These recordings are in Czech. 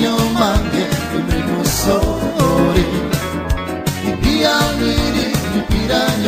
mio mangue, il mio sole, i pianini, i pirani.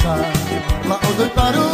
Sarla odoj paru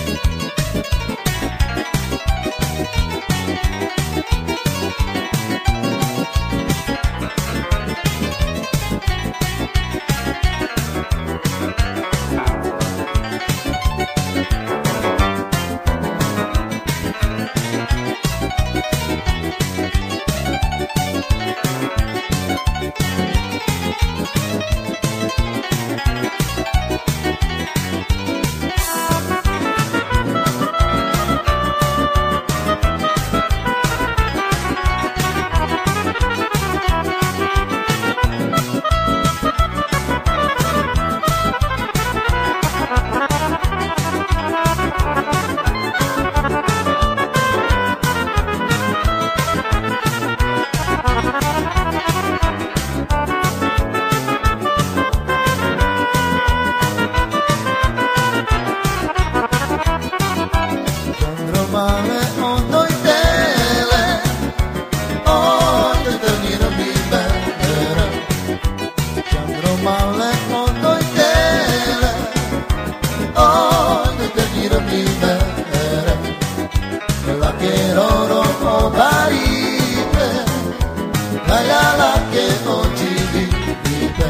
la ke non ci dite,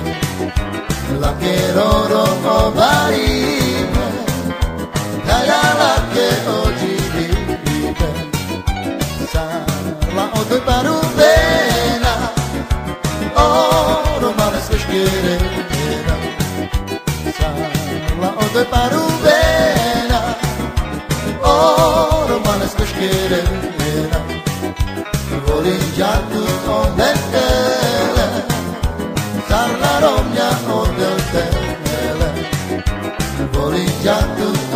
la che loro comparire, la ke che non ci dite, sarla o tu paruvena, o romane slyškere, sarla o tu paruvena, o romane slyškere, volím žádnou onen Got the